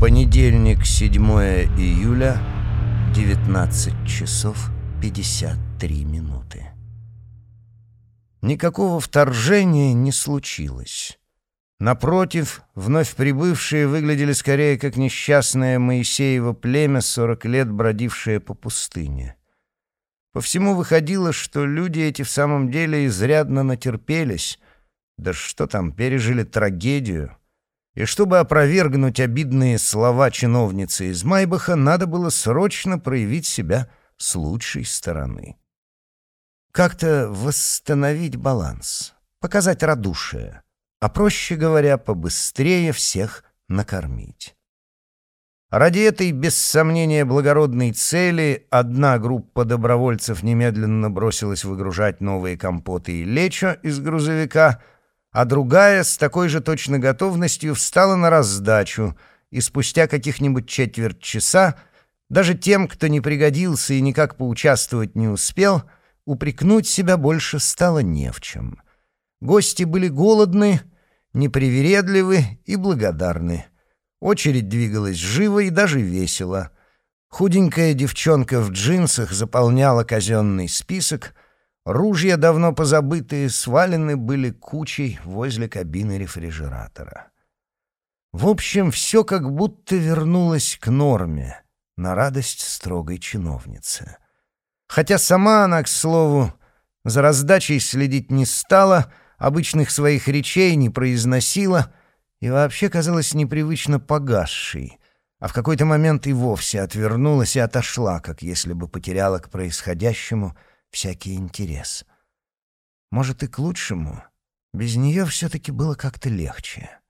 Понедельник, 7 июля, 19 часов 53 минуты. Никакого вторжения не случилось. Напротив, вновь прибывшие выглядели скорее как несчастное Моисеево племя, сорок лет бродившее по пустыне. По всему выходило, что люди эти в самом деле изрядно натерпелись, да что там, пережили трагедию. И чтобы опровергнуть обидные слова чиновницы из Майбаха, надо было срочно проявить себя с лучшей стороны. Как-то восстановить баланс, показать радушие, а проще говоря, побыстрее всех накормить. Ради этой, без сомнения, благородной цели одна группа добровольцев немедленно бросилась выгружать новые компоты и лечо из грузовика, а другая с такой же точно готовностью встала на раздачу, и спустя каких-нибудь четверть часа даже тем, кто не пригодился и никак поучаствовать не успел — упрекнуть себя больше стало не в чем. Гости были голодны, непривередливы и благодарны. Очередь двигалась живо и даже весело. Худенькая девчонка в джинсах заполняла казенный список. Ружья, давно позабытые, свалены были кучей возле кабины рефрижератора. В общем, все как будто вернулось к норме, на радость строгой чиновницы. Хотя сама она, к слову, за раздачей следить не стала, обычных своих речей не произносила и вообще казалась непривычно погасшей, а в какой-то момент и вовсе отвернулась и отошла, как если бы потеряла к происходящему всякий интерес. Может, и к лучшему. Без нее все-таки было как-то легче.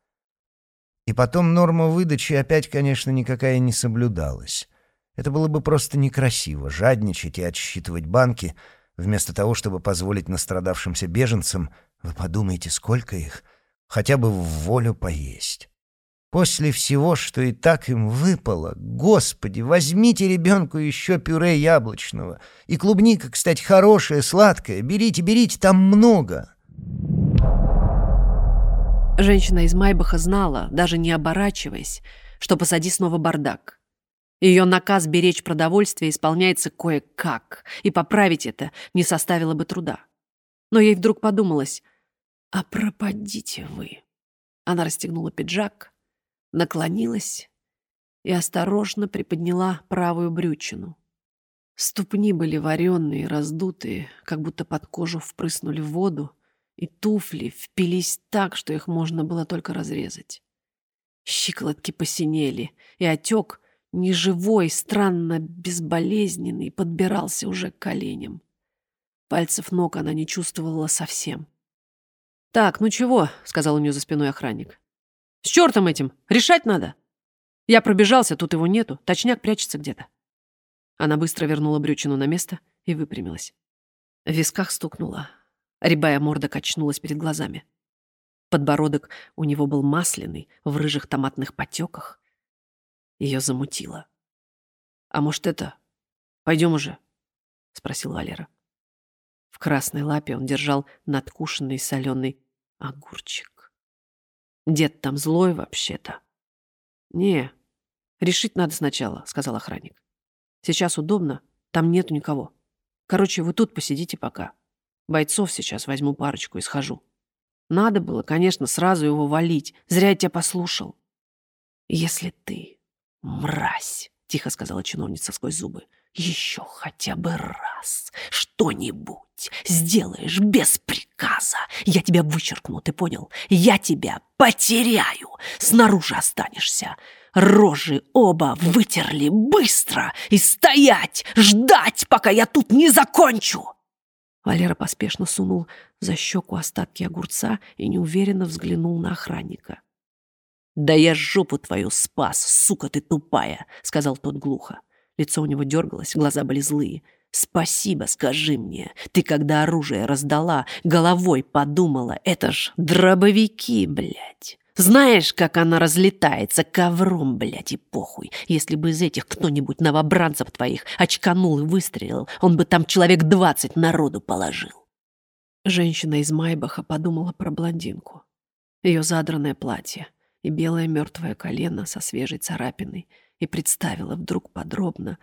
И потом норма выдачи опять, конечно, никакая не соблюдалась. Это было бы просто некрасиво — жадничать и отсчитывать банки, вместо того, чтобы позволить настрадавшимся беженцам, вы подумайте, сколько их, хотя бы в волю поесть. После всего, что и так им выпало, господи, возьмите ребенку еще пюре яблочного. И клубника, кстати, хорошая, сладкая. Берите, берите, там много. Женщина из Майбаха знала, даже не оборачиваясь, что посади снова бардак. Ее наказ беречь продовольствие исполняется кое-как, и поправить это не составило бы труда. Но ей вдруг подумалось, а пропадите вы. Она расстегнула пиджак, наклонилась и осторожно приподняла правую брючину. Ступни были вареные, раздутые, как будто под кожу впрыснули воду, и туфли впились так, что их можно было только разрезать. Щиколотки посинели, и отек неживой, странно безболезненный, подбирался уже к коленям. Пальцев ног она не чувствовала совсем. «Так, ну чего?» — сказал у нее за спиной охранник. «С чертом этим! Решать надо!» Я пробежался, тут его нету, точняк прячется где-то. Она быстро вернула брючину на место и выпрямилась. В висках стукнула. Рябая морда качнулась перед глазами. Подбородок у него был масляный, в рыжих томатных потеках. Ее замутило. «А может, это... Пойдем уже?» — спросил Валера. В красной лапе он держал надкушенный соленый огурчик. «Дед там злой вообще-то». «Не, решить надо сначала», — сказал охранник. «Сейчас удобно, там нету никого. Короче, вы тут посидите пока. Бойцов сейчас возьму парочку и схожу». Надо было, конечно, сразу его валить. Зря я тебя послушал. Если ты «Мразь!» — тихо сказала чиновница сквозь зубы. «Еще хотя бы раз что-нибудь сделаешь без приказа. Я тебя вычеркну, ты понял? Я тебя потеряю. Снаружи останешься. Рожи оба вытерли быстро и стоять, ждать, пока я тут не закончу!» Валера поспешно сунул за щеку остатки огурца и неуверенно взглянул на охранника. «Да я жопу твою спас, сука ты тупая!» — сказал тот глухо. Лицо у него дергалось, глаза были злые. «Спасибо, скажи мне. Ты, когда оружие раздала, головой подумала, это ж дробовики, блядь. Знаешь, как она разлетается ковром, блядь, и похуй. Если бы из этих кто-нибудь новобранцев твоих очканул и выстрелил, он бы там человек двадцать народу положил». Женщина из Майбаха подумала про блондинку. Ее задранное платье — и белое мертвое колено со свежей царапиной и представила вдруг подробно,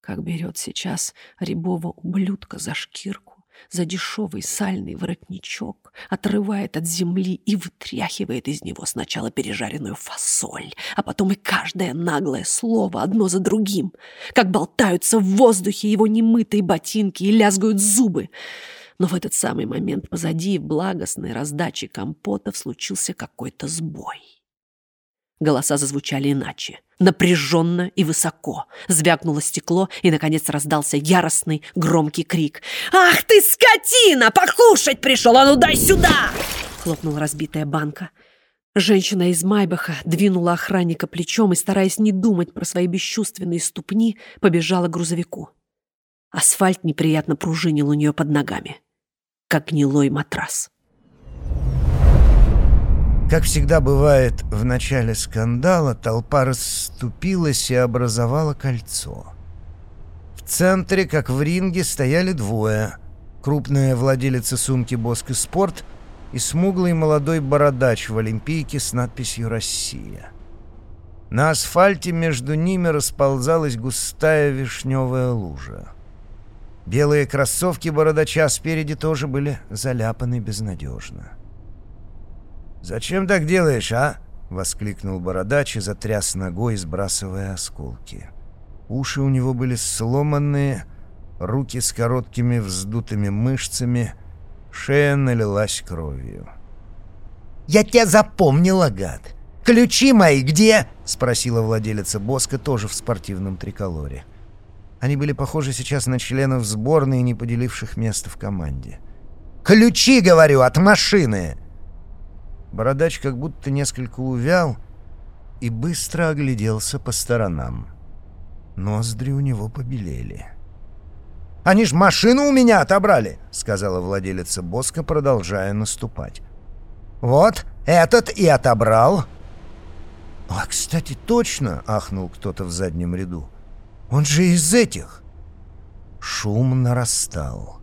как берет сейчас рябого ублюдка за шкирку, за дешевый сальный воротничок, отрывает от земли и вытряхивает из него сначала пережаренную фасоль, а потом и каждое наглое слово одно за другим, как болтаются в воздухе его немытые ботинки и лязгают зубы. Но в этот самый момент позади благостной раздаче компотов случился какой-то сбой. Голоса зазвучали иначе, напряженно и высоко. Звякнуло стекло, и, наконец, раздался яростный, громкий крик. «Ах ты, скотина! Покушать пришел! А ну дай сюда!» Хлопнула разбитая банка. Женщина из Майбаха двинула охранника плечом и, стараясь не думать про свои бесчувственные ступни, побежала к грузовику. Асфальт неприятно пружинил у нее под ногами, как гнилой матрас. Как всегда бывает в начале скандала, толпа расступилась и образовала кольцо. В центре, как в ринге, стояли двое. Крупная владелица сумки «Боск спорт» и смуглый молодой бородач в Олимпийке с надписью «Россия». На асфальте между ними расползалась густая вишневая лужа. Белые кроссовки бородача спереди тоже были заляпаны безнадежно. «Зачем так делаешь, а?» — воскликнул бородач и затряс ногой, сбрасывая осколки. Уши у него были сломанные, руки с короткими вздутыми мышцами, шея налилась кровью. «Я тебя запомнила, гад! Ключи мои где?» — спросила владелица Боска, тоже в спортивном триколоре. Они были похожи сейчас на членов сборной, не поделивших место в команде. «Ключи, говорю, от машины!» Бородач как будто несколько увял и быстро огляделся по сторонам. Ноздри у него побелели. «Они ж машину у меня отобрали!» — сказала владелица Боска, продолжая наступать. «Вот, этот и отобрал!» «А, кстати, точно!» — ахнул кто-то в заднем ряду. «Он же из этих!» Шум нарастал.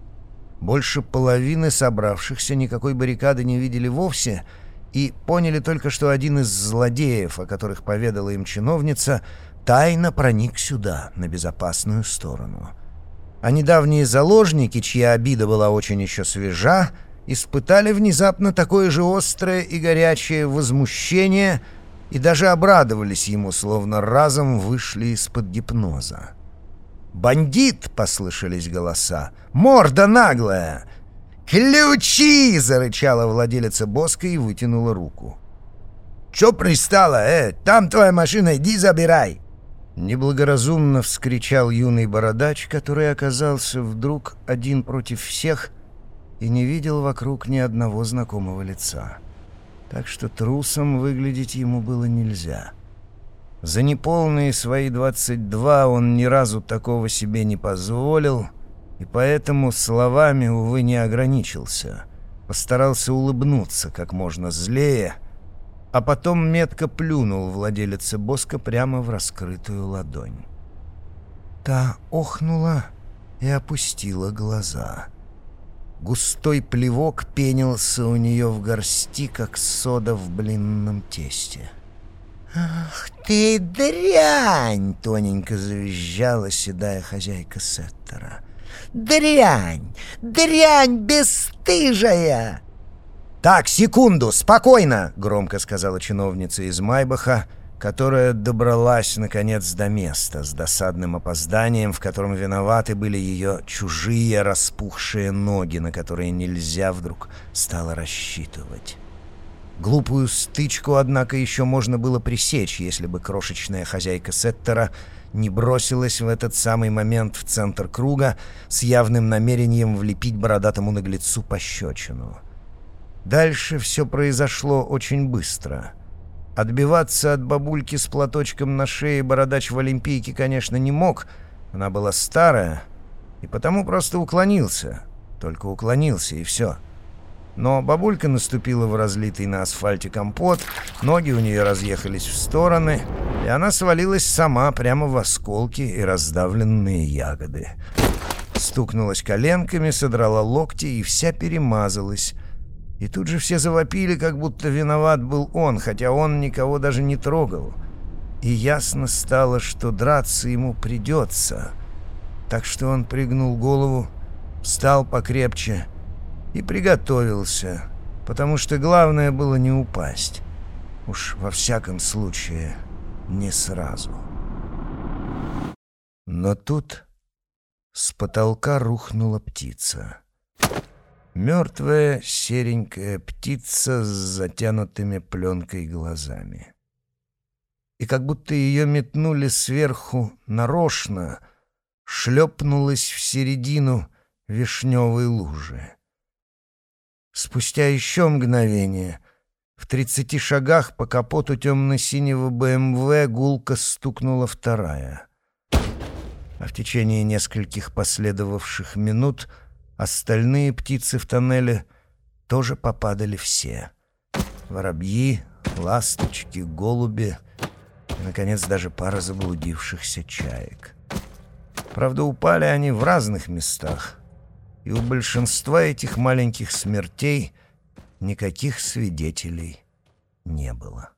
Больше половины собравшихся никакой баррикады не видели вовсе — и поняли только, что один из злодеев, о которых поведала им чиновница, тайно проник сюда, на безопасную сторону. А недавние заложники, чья обида была очень еще свежа, испытали внезапно такое же острое и горячее возмущение и даже обрадовались ему, словно разом вышли из-под гипноза. «Бандит!» — послышались голоса. «Морда наглая! «Ключи!» — зарычала владелица Боска и вытянула руку. «Чё пристала, э? Там твоя машина, иди забирай!» Неблагоразумно вскричал юный бородач, который оказался вдруг один против всех и не видел вокруг ни одного знакомого лица. Так что трусом выглядеть ему было нельзя. За неполные свои двадцать два он ни разу такого себе не позволил — и поэтому словами, увы, не ограничился. Постарался улыбнуться как можно злее, а потом метко плюнул владелице Боска прямо в раскрытую ладонь. Та охнула и опустила глаза. Густой плевок пенился у нее в горсти, как сода в блинном тесте. «Ах ты дрянь!» — тоненько завизжала седая хозяйка Сеттера. Дрянь! Дрянь бесстыжая!» «Так, секунду, спокойно!» — громко сказала чиновница из Майбаха, которая добралась, наконец, до места с досадным опозданием, в котором виноваты были ее чужие распухшие ноги, на которые нельзя вдруг стало рассчитывать. Глупую стычку, однако, еще можно было пресечь, если бы крошечная хозяйка Сеттера не бросилась в этот самый момент в центр круга с явным намерением влепить бородатому наглецу пощечину. Дальше все произошло очень быстро. Отбиваться от бабульки с платочком на шее бородач в Олимпийке, конечно, не мог. Она была старая, и потому просто уклонился. Только уклонился, и все. — но бабулька наступила в разлитый на асфальте компот, ноги у нее разъехались в стороны, и она свалилась сама прямо в осколки и раздавленные ягоды. Стукнулась коленками, содрала локти и вся перемазалась. И тут же все завопили, как будто виноват был он, хотя он никого даже не трогал. И ясно стало, что драться ему придется. Так что он пригнул голову, встал покрепче и приготовился, потому что главное было не упасть. Уж во всяком случае, не сразу. Но тут с потолка рухнула птица. Мертвая серенькая птица с затянутыми пленкой глазами. И как будто ее метнули сверху нарочно, шлепнулась в середину вишневой лужи. Спустя еще мгновение в тридцати шагах по капоту темно-синего БМВ гулко стукнула вторая. А в течение нескольких последовавших минут — Остальные птицы в тоннеле тоже попадали все. Воробьи, ласточки, голуби и, наконец, даже пара заблудившихся чаек. Правда, упали они в разных местах, и у большинства этих маленьких смертей никаких свидетелей не было.